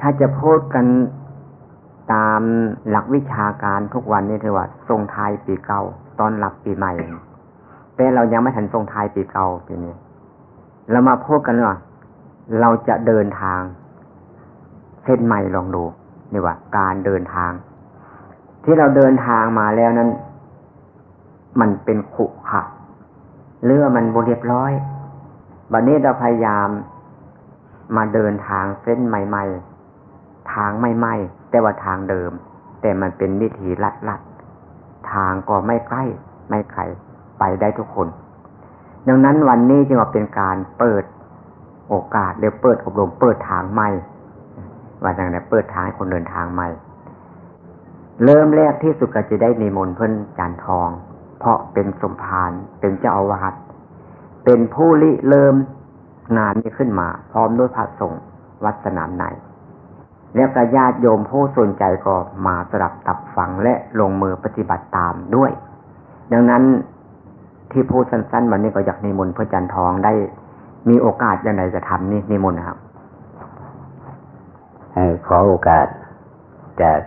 ถ้าจะพูดกันตามหลักวิชาการทุกวันนี้ถือว่าทรงทายปีเก่าตอนหลับปีใหม่ แต่เรายังไม่ทันทรงทายปีเก่าปีนี้ เรามาพูดกันว่าเราจะเดินทาง เส้นใหม่ลองดูนี่ว่า การเดินทาง ที่เราเดินทางมาแล้วนั้น มันเป็นขุขะเรือมันบเรียบร้อยบัดนี้เราพยายามมาเดินทางเส้นใหม่ ๆ ทางไม่ไหม่แต่ว่าทางเดิม แต่มันเป็นวิธีลัดลัดทางก็ไม่ใกล้ไม่ไกลไปได้ทุกคน ดังนั้นวันนี้จึงว่าเป็นการเปิดโอกาสเดี๋ยวเปิดอบรมเปิดทางใหม่ว่าอย่างไรเปิดทางให้คนเดินทางใหม่ เริ่มแรกที่สุดก็จะได้นิมนต์เพื่อนจานทอง เพราะเป็นสมภารเป็นเจ้าอาวาสเป็นผู้ริเริ่มงานนี้ขึ้นมา พร้อมด้วยพระสงฆ์วัดสนามใน แล้วก็ญาติโยมผู้สนใจก็มาสลับตับฟังและลงมือปฏิบัติตามด้วย ดังนั้นที่พูดสั้นๆวันนี้ก็อยากนิมนต์พระจันทองได้มีโอกาสย่างไรจะทำนี่นิมนต์นะครับขอโอกาสจาก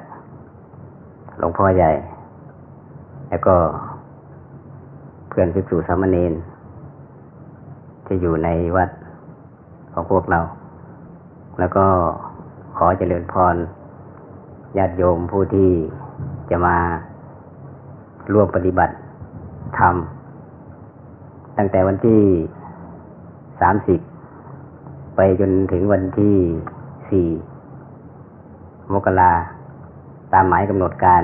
หลวงพ่อใหญ่ แล้วก็เพื่อนพิสูจสามเณรที่อยู่ในวัดของพวกเรา แล้วก็ ขอเจริญพรญาติโยมผู้ที่จะมาร่วมปฏิบัติธรรมตั้งแต่วันที่สามสิบไปจนถึงวันที่สี่มกราตามหมายกำหนดการ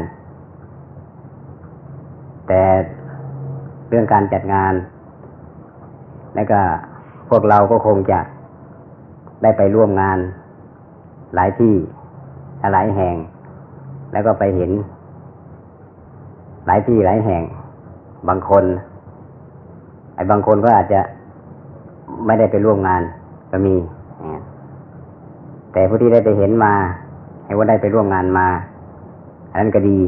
แต่เรื่องการจัดงาน แล้วก็พวกเราก็คงจะได้ไปร่วมงาน หลายที่หลายแห่ง แล้วก็ไปเห็น หลายที่หลายแห่ง บางคน ไอ้บางคนก็อาจจะไม่ได้ไปร่วมงานก็มี แต่ผู้ที่ได้ไปเห็นมา ให้ว่าได้ไปร่วมงานมา อันนั้นก็ดี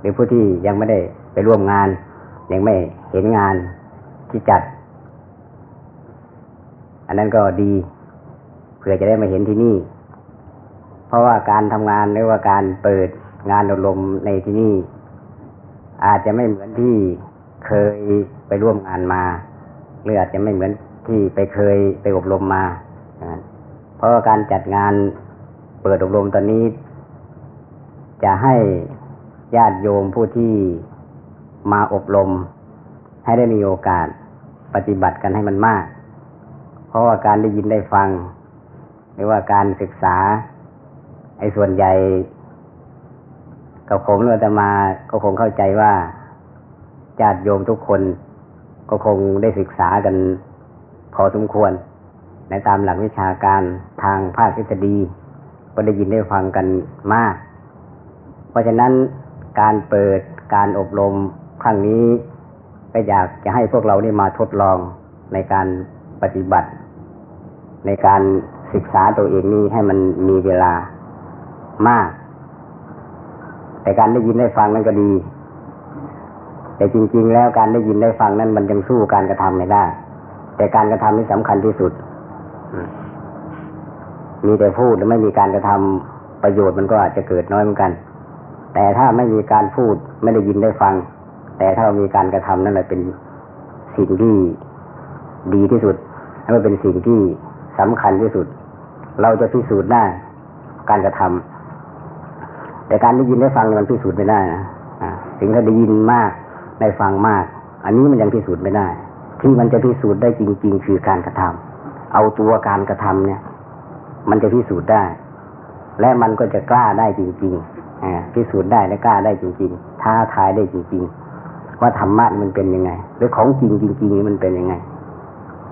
หรือผู้ที่ยังไม่ได้ไปร่วมงาน ยังไม่เห็นงานที่จัด อันนั้นก็ดี เพื่อจะได้มาเห็นที่นี่ ราะว่าการทำงานหรือว่าการเปิดงานอบรมในที่นี่ อาจจะไม่เหมือนที่เคยไปร่วมงานมาหรืออาจจะไม่เหมือนที่ไปเคยไปอบรมมา เพราะการจัดงานเปิดอบรมตอนนี้ จะให้ญาติโยมผู้ที่มาอบรม ให้ได้มีโอกาสปฏิบัติกันให้มันมาก เพราะว่าการได้ยินได้ฟัง หรือว่าการศึกษา ไอ้ส่วนใหญ่กับผมเราจะมาก็คงเข้าใจว่าญาติโยมทุกคนก็คงได้ศึกษากันพอสมควร ในตามหลักวิชาการทางภาคทฤษฎี ก็ได้ยินได้ฟังกันมาก เพราะฉะนั้นการเปิดการอบรมครั้งนี้ก็อยากจะให้พวกเราได้มาทดลองในการปฏิบัติ ในการศึกษาตัวเองนี้ให้มันมีเวลา มาก แต่การได้ยินได้ฟังนั้นก็ดี แต่จริง ๆ แล้วการได้ยินได้ฟังนั้นมันยังสู้การกระทำไม่ได้ แต่การกระทำนี่สำคัญที่สุด มีแต่พูดหรือไม่มีการกระทำประโยชน์มันก็อาจจะเกิดน้อยเหมือนกัน แต่ถ้าไม่มีการพูดไม่ได้ยินได้ฟัง แต่ถ้ามีการกระทำนั่นแหละเป็นสิ่งที่ดีที่สุดและมันเป็นสิ่งที่สำคัญที่สุด เราจะพิสูจน์ได้การกระทำ แต่การได้ยินได้ฟังมันพิสูจน์ไม่ได้นะสิ่งที่ได้ยินมากได้ฟังมาก อันนี้มันยังพิสูจน์ไม่ได้ ที่มันจะพิสูจน์ได้จริง ๆ คือการกระทำเอาตัวการกระทำเนี่ย มันจะพิสูจน์ได้ และมันก็จะกล้าได้จริงๆพิสูจน์ได้และกล้าได้จริง ๆ ท้าทายได้จริง ๆ ว่าธรรมะมันเป็นยังไงหรือของจริงจริงๆมันเป็นยังไง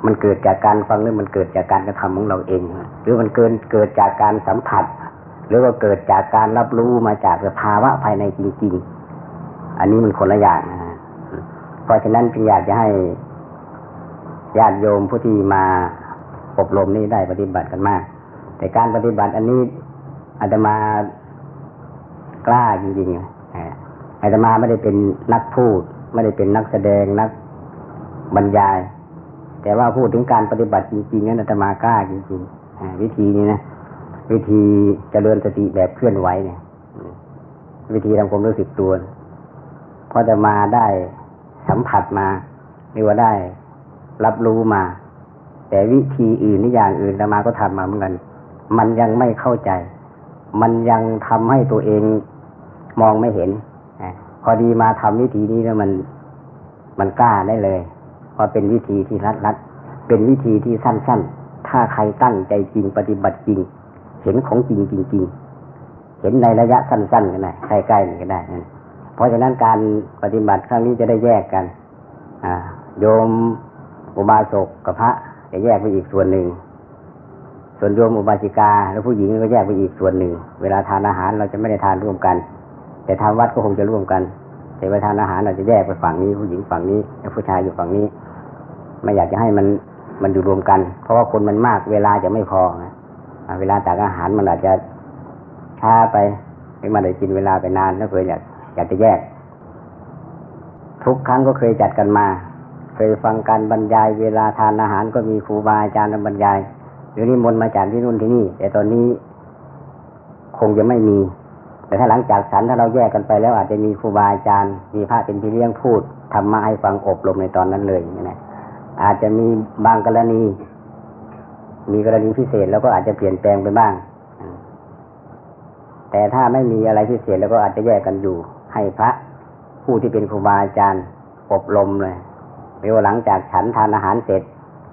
มันเกิดจากการฟังหรือมันเกิดจากการกระทำของเราเอง หรือมันเกินเกิดจากการสัมผัส หรือว่าเกิดจากการรับรู้มาจากสภาวะภายในจริง ๆ อันนี้มันคนละอย่างนะเพราะฉะนั้นจึงอยากจะให้ญาติโยมผู้ที่มาอบรมนี้ได้ปฏิบัติกันมาก แต่การปฏิบัติอันนี้อาตมากล้าจริงๆอาตมาไม่ได้เป็นนักพูด ไม่ได้เป็นนักแสดงนักบรรยาย แต่ว่าพูดถึงการปฏิบัติจริงๆนั้นอาตมากล้าจริงๆวิธีนี้นะ วิธีเจริญสติแบบเคลื่อนไหวเนี่ย วิธีทำความรู้สึกตัวพอจะมาได้สัมผัสมาหรือว่าได้รับรู้มา แต่วิธีอื่นนี่อย่างอื่นจะมาก็ทำมาเหมือนกัน มันยังไม่เข้าใจ มันยังทำให้ตัวเองมองไม่เห็นพอดีมาทำวิธีนี้แล้วมันมันกล้าได้เลยเพราะเป็นวิธีที่รัดรัดเป็นวิธีที่สั้น ๆ ถ้าใครตั้งใจจริงปฏิบัติจริง เห็นของจริงจริงๆเห็นในระยะสั้นๆก็ได้ใกล้ๆก็ได้เพราะฉะนั้นการปฏิบัติครั้งนี้จะได้แยกกัน อ่า โยมอุบาสกกับพระจะแยกไปอีกส่วนหนึ่ง ส่วนโยมอุบาสิกา แล้วผู้หญิงก็แยกไปอีกส่วนหนึ่ง เวลาทานอาหารเราจะไม่ได้ทานร่วมกัน แต่ทานวัดก็คงจะร่วมกัน แต่เวลาทานอาหารเราจะแยกไปฝั่งนี้ ผู้หญิงฝั่งนี้แล้วผู้ชายอยู่ฝั่งนี้ ไม่อยากจะให้มันมันอยู่รวมกัน เพราะว่าคนมันมากเวลาจะไม่พอนะ เวลาตักอาหารมันอาจจะช้าไปไม่มาได้กินเวลาไปนานแล้วเคยอยากอยากจะแยก ทุกครั้งก็เคยจัดกันมา เคยฟังการบรรยาย เวลาทานอาหารก็มีครูบาอาจารย์บรรยาย หรือนิมนต์มาจากที่นู่นที่นี่ แต่ตอนนี้คงจะไม่มี แต่ถ้าหลังจากฉันถ้าเราแยกกันไปแล้วอาจจะมีครูบาอาจารย์ มีพระเป็นพี่เลี้ยงพูดทำมาให้ฟังอบรมในตอนนั้นเลยนะอาจจะมีบางกรณี มีกรณีพิเศษแล้วก็อาจจะเปลี่ยนแปลงไปบ้าง แต่ถ้าไม่มีอะไรพิเศษแล้วก็อาจจะแยกกันอยู่ ให้พระผู้ที่เป็นครูบาอาจารย์อบรมเลยหรือว่าหลังจากฉันทานอาหารเสร็จ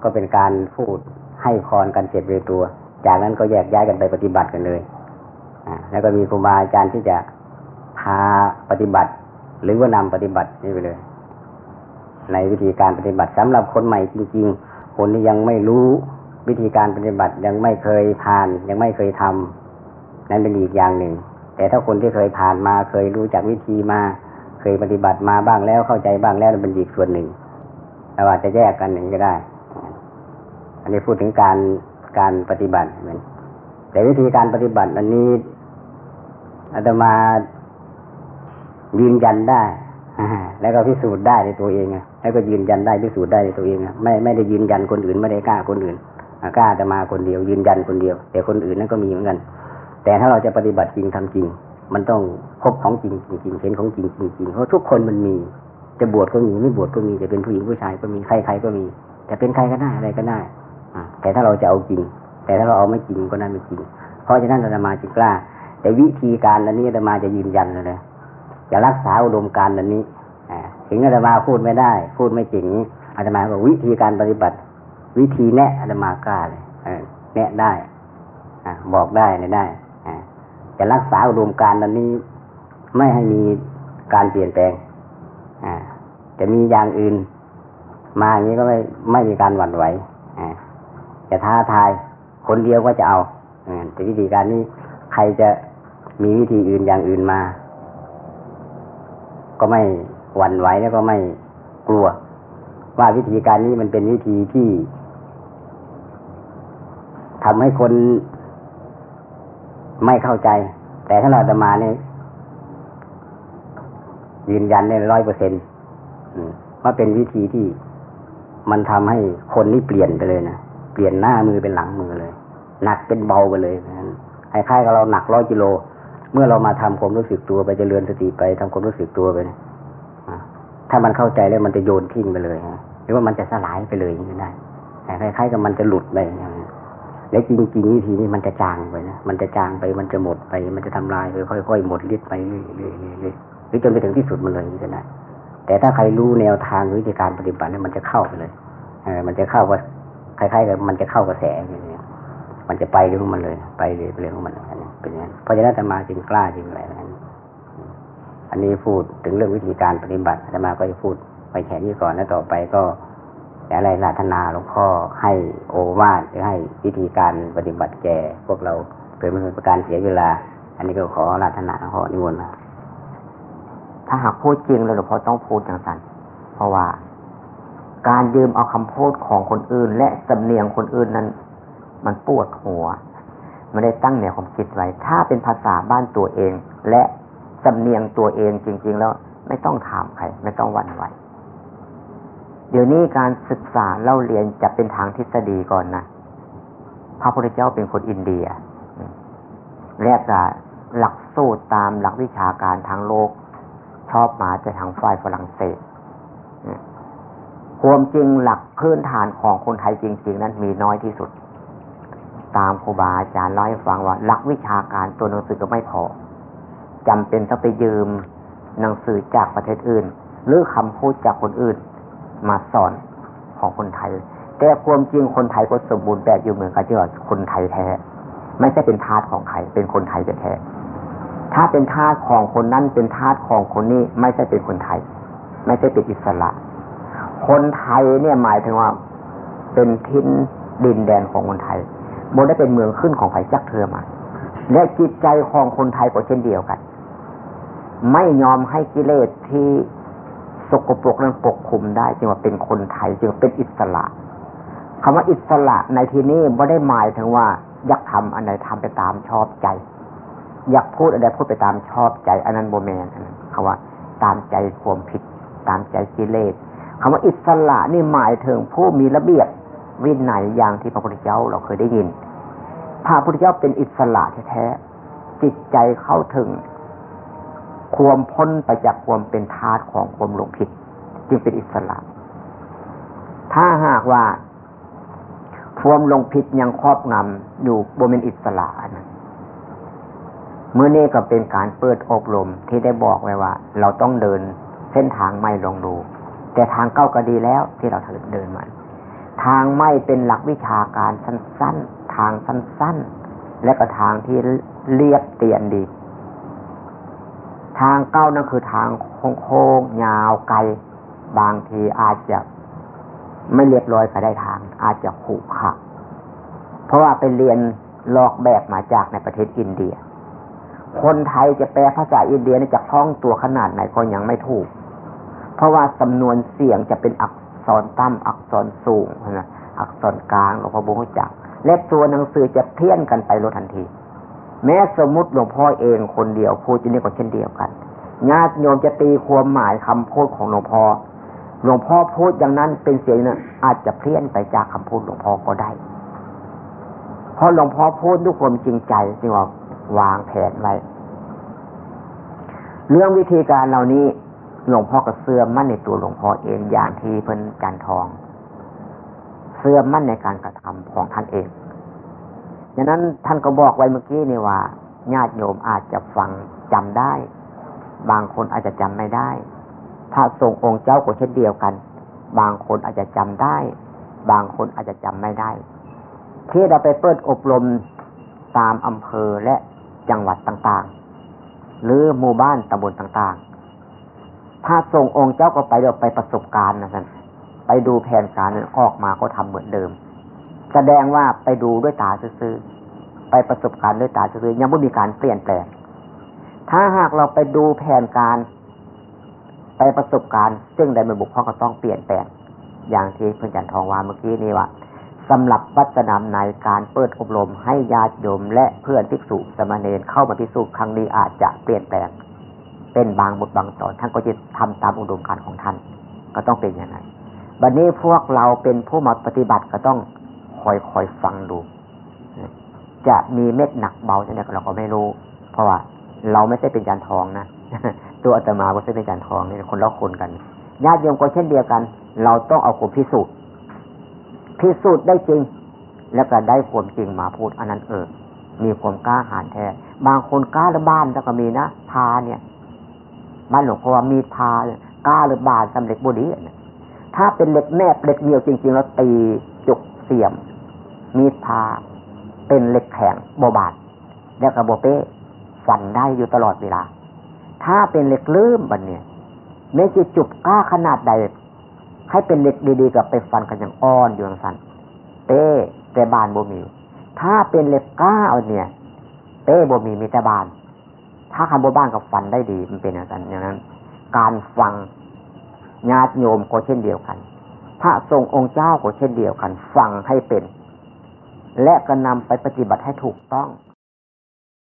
ก็เป็นการพูดให้พรกันเสร็จเลยตัว จากนั้นก็แยกย้ายกันไปปฏิบัติกันเลยแล้วก็มีครูบาอาจารย์ที่จะพาปฏิบัติ หรือว่านำปฏิบัตินี่ไปเลย ในวิธีการปฏิบัติสำหรับคนใหม่จริง ๆ คนที่ยังไม่รู้ วิธีการปฏิบัติยังไม่เคยผ่าน ยังไม่เคยทำนั้นเป็นอีกอย่างหนึ่ง แต่ถ้าคนที่เคยผ่านมาเคยรู้จักวิธีมา เคยปฏิบัติมาบ้างแล้วเข้าใจบ้างแล้วเป็นอีกส่วนหนึ่งเราอาจจะแยกกันอย่างนี้ก็ได้ อันนี้พูดถึงการการปฏิบัติเหมือนแต่วิธีการปฏิบัติอันนี้อาตมายืนยันได้แล้วก็พิสูจน์ได้ในตัวเองแล้วก็ยืนยันได้พิสูจน์ได้ในตัวเองไม่ไม่ได้ยืนยันคนอื่นไม่ได้กล้าคนอื่น กล้าจะมาคนเดียวยืนยันคนเดียว แต่คนอื่นนั้นก็มีเหมือนกัน แต่ถ้าเราจะปฏิบัติจริงทำจริง มันต้องพบของจริงจริงเห็นของจริงจริงเพราะทุกคนมันมีจะบวชก็มีไม่บวชก็มีจะเป็นผู้หญิงผู้ชายก็มีใครใครก็มีแต่เป็นใครก็ได้อะไรก็ได้อแต่ถ้าเราจะเอาจริง แต่ถ้าเราเอาไม่จริงก็นั่นไม่จริง เพราะฉะนั้นอาตมาจึงกล้า แต่วิธีการอันนี้อาตมาจะยืนยันเลยจะรักษาอุดมการณ์อันนี้ถึงอาตมาพูดไม่ได้ พูดไม่จริงอาตมาบอกวิธีการปฏิบัติ วิธีแนะอาตมากล้าเลยแนะได้บอกได้เลยได้จะรักษาอุดมการณ์นั้นนี้ไม่ให้มีการเปลี่ยนแปลงจะมีอย่างอื่น มาอย่างนี้ก็ไม่ไม่มีการหวั่นไหวจะท้าทายคนเดียวก็จะเอาแต่วิธีการนี้ใครจะมีวิธีอื่นอย่างอื่นมา ก็ไม่หวั่นไหวแล้วก็ไม่กลัว ว่าวิธีการนี้มันเป็นวิธีที่ ทำให้คนไม่เข้าใจ แต่ถ้าเราจะมาเนี่ยยืนยันในร้อยเปอร์เซ็นต์ว่าเป็นวิธีที่มันทำให้คนนี่เปลี่ยนไปเลยนะ เปลี่ยนหน้ามือเป็นหลังมือเลย หนักเป็นเบาไปเลยนะคล้ายๆกับเราหนักร้อยกิโล เมื่อเรามาทำความรู้สึกตัวไปจเจริญสติไปทำความรู้สึกตัวไปถ้ามันเข้าใจแล้วมันจะโยนทิ้งไปเลยหรือว่ามันจะสลายไปเลยอย่างนี้ได้คล้ายๆกับมันจะหลุดไปอย่างนี้ แล้วจริงๆวิธีนี้มันจะจางไปนะ มันจะจางไป มันจะหมดไป มันจะทำลายไปค่อยๆหมดฤทธิ์ไปเรื่อยๆหรือจนไปถึงที่สุดมันเลยก็ได้แต่ถ้าใครรู้แนวทางวิธีการปฏิบัติเนี่ยมันจะเข้าไปเลยเออมันจะเข้าว่าคล้ายๆกับมันจะเข้ากระแสอย่างนี้มันจะไปเรื่องมันเลย ไปเรื่องของมันเป็นอย่างนั้นเพราะฉะนั้นธรรมาจึงกล้าจึงอะไรนั้นอันนี้พูดถึงเรื่องวิธีการปฏิบัติธรรมาก็จะพูดไปแค่นี้ก่อนแล้วต่อไปก็ อะไรลาธนาหลวงพ่อให้โอวาทหรือให้วิธีการปฏิบัติแก่ พวกเราเพื่อไม่เป็นการเสียเวลา อันนี้ก็ขอลาธนาหลวงพ่อนิมนต์มาถ้าหากพูดจริงแล้วหลวงพ่อต้องพูดอย่างสั้นเพราะว่า การยืมเอาคำพูดของคนอื่น และสำเนียงคนอื่นนั้น มันปวดหัวไม่ได้ตั้งแนวความคิดไว้ ถ้าเป็นภาษาบ้านตัวเอง และสำเนียงตัวเองจริง ๆ แล้วไม่ต้องถามใคร ไม่ต้องวันไหว เดี๋ยวนี้การศึกษาเล่าเรียนจะเป็นทางทฤษฎีก่อนนะพระพุทธเจ้าเป็นคนอินเดียแรกก็หลักสูตรตามหลักวิชาการทางโลก ชอบมาจะทางฝ่ายฝรั่งเศสความจริงหลักพื้นฐานของคนไทยจริง ๆ นั้นมีน้อยที่สุด ตามครูบาอาจารย์เล่าให้ฟังว่า หลักวิชาการตัวหนังสือก็ไม่พอจำเป็นต้องไปยืมหนังสือจากประเทศอื่น หรือคำพูดจากคนอื่น มาสอนของคนไทย แต่ความจริงคนไทยก็สมบูรณ์แบบอยู่เหมือนกันที่ว่าคนไทยแท้ ไม่ใช่เป็นทาสของใครเป็นคนไทยแท้ถ้าเป็นทาสของคนนั้นเป็นทาสของคนนี้ไม่ใช่เป็นคนไทย ไม่ใช่เป็นอิสระ คนไทยเนี่ยหมายถึงว่า เป็นทิ้นดินแดนของคนไทยโมได้เป็นเมืองขึ้นของไผ่จักเธอมา และจิตใจของคนไทยก็เช่นเดียวกัน ไม่ยอมให้กิเลสที่ สกปรกนั้นปกคุมได้ จึงว่าเป็นคนไทยจึงเป็นอิสระคำว่าอิสระในที่นี้ไม่ได้หมายถึงว่า อยากทำอันใดทำไปตามชอบใจ อยากพูดอันใดพูดไปตามชอบใจอันนั้นโบแมนคำว่า ตามใจความผิด ตามใจกิเลสคำว่าอิสระนี่หมายถึงผู้มีระเบียบวินัยอย่างที่พระพุทธเจ้าเราเคยได้ยินพระพุทธเจ้าเป็นอิสระแท้ๆจิตใจเข้าถึง ความพ้นไปจากความเป็นทาสของความหลงผิด จึงเป็นอิสระ ถ้าหากว่าความหลงผิดยังครอบงำอยู่บนเป็นอิสระนะเมื่อนี้ก็เป็นการเปิดอบรมที่ได้บอกไว้ว่า เราต้องเดินเส้นทางไม่ลองดู แต่ทางเก้าก็ดีแล้วที่เราเดินมาทางไม่เป็นหลักวิชาการสั้นๆ ทางสั้นๆ และก็ทางที่เรียบเตียนดี ทางเก้านั่นคือทางโค้งยาวไกล บางทีอาจจะไม่เรียบร้อยก็ได้ทาง อาจจะขรุขระเพราะว่าไปเรียนลอกแบบมาจากในประเทศอินเดีย คนไทยจะแปลภาษาอินเดียนี่จะคล่องตัวขนาดไหนก็ยังไม่ถูก เพราะว่าสำนวนเสียงจะเป็นอักษรต่ำอักษรสูงนะอักษรกลางหลวงพ่อบุญจัก และตัวหนังสือจะเพี้ยนกันไปโลทันที แม้สมมติหลวงพ่อเองคนเดียวพูดจะนี่ก็เช่นเดียวกันญาติโยมจะตีความหมายคำพูดของหลวงพ่อหลวงพ่อพูดอย่างนั้นเป็นเสียงนั้นอาจจะเพี้ยนไปจากคำพูดหลวงพ่อก็ได้ เพราะหลวงพ่อพูดด้วยความจริงใจจึงว่าวางแผนไว้ เรื่องวิธีการเหล่านี้หลวงพ่อก็เสื่อมมั่นในตัวหลวงพ่อเองอย่างที่เพิ่นจันทอง เสื่อมมั่นในการกระทำของท่านเอง ดังนั้นท่านก็บอกไว้เมื่อกี้นี่ว่าญาติโยมอาจจะฟังจำได้ บางคนอาจจะจำไม่ได้พระทรงองค์เจ้าก็เช่นเดียวกัน บางคนอาจจะจำได้ บางคนอาจจะจำไม่ได้ ที่เราไปเปิดอบรมตามอำเภอและจังหวัดต่างๆ หรือหมู่บ้านตำบลต่างๆ ถ้าส่งองค์เจ้าก็ไปเราไปประสบการณ์นะท่านไปดูแผนการนั้นออกมาก็ทำเหมือนเดิม แสดงว่าไปดูด้วยตาซื่อไปประสบการณ์ด้วยตาซื่อยังไม่มีการเปลี่ยนแปลง ถ้าหากเราไปดูแผนการ ไปประสบการณ์ ซึ่งใดไม่บุกพ่อก็ต้องเปลี่ยนแปลง อย่างที่เพื่อนจันทองว่าเมื่อกี้นี้ว่าสำหรับวัฒนธรรมในการเปิดอบรมให้ญาติโยมและเพื่อนภิกษุสมณเณรเข้ามาพิสูจน์ครั้งนี้อาจจะเปลี่ยนแปลง เป็นบางบทบางตอนท่านก็จะทำตามอุดมการของท่าน ก็ต้องเป็นอย่างไรบัดนนี้พวกเราเป็นผู้มาปฏิบัติก็ต้อง คอยคอยฟังดู จะมีเม็ดหนักเบาจะไหนเราก็ไม่รู้ เพราะว่าเราไม่ใช่เป็นจานทองนะตัวอาตมาก็เป็นจารย์ทองนี่คนละคนกันญาติโยมก็เช่นเดียวกัน เราต้องเอาความพิสูจน์พิสูจน์ได้จริง แล้วก็ได้ความจริงมาพูดอันนั้นเออ มีความกล้าหาญแท้ บางคนกล้าหรือบ้านแล้วก็มีนะพาเนี่ยบ้านหลวงพ่อมีพากล้าหรือบานสำเร็จบุรีถ้าเป็นเหล็กแนบเหล็กเดียวจริง ๆ แล้วตีจุกเสียม มีพาเป็นเหล็กแข็งโบบาดแล้วก็โบเป้ฟันได้อยู่ตลอดเวลา ถ้าเป็นเหล็กลืมบันเนี่ยไม่จะจุบก้าขนาดใด ให้เป็นเหล็กดีๆกับไปฟันกันอย่างอ่อนอยู่อย่างสันเป้แต่บานบ่มี ถ้าเป็นเหล็กก้าเอาเนี่ยเป้บ่มีมีแต่บาน ถ้าคำบ่บ้านกับฟันได้ดีมันเป็นอย่างนั้นอย่างนั้น การฟังญาติโยมก็เช่นเดียวกัน พระทรงองค์เจ้าก็เช่นเดียวกัน ฟังให้เป็น และก็นำไปปฏิบัติให้ถูกต้อง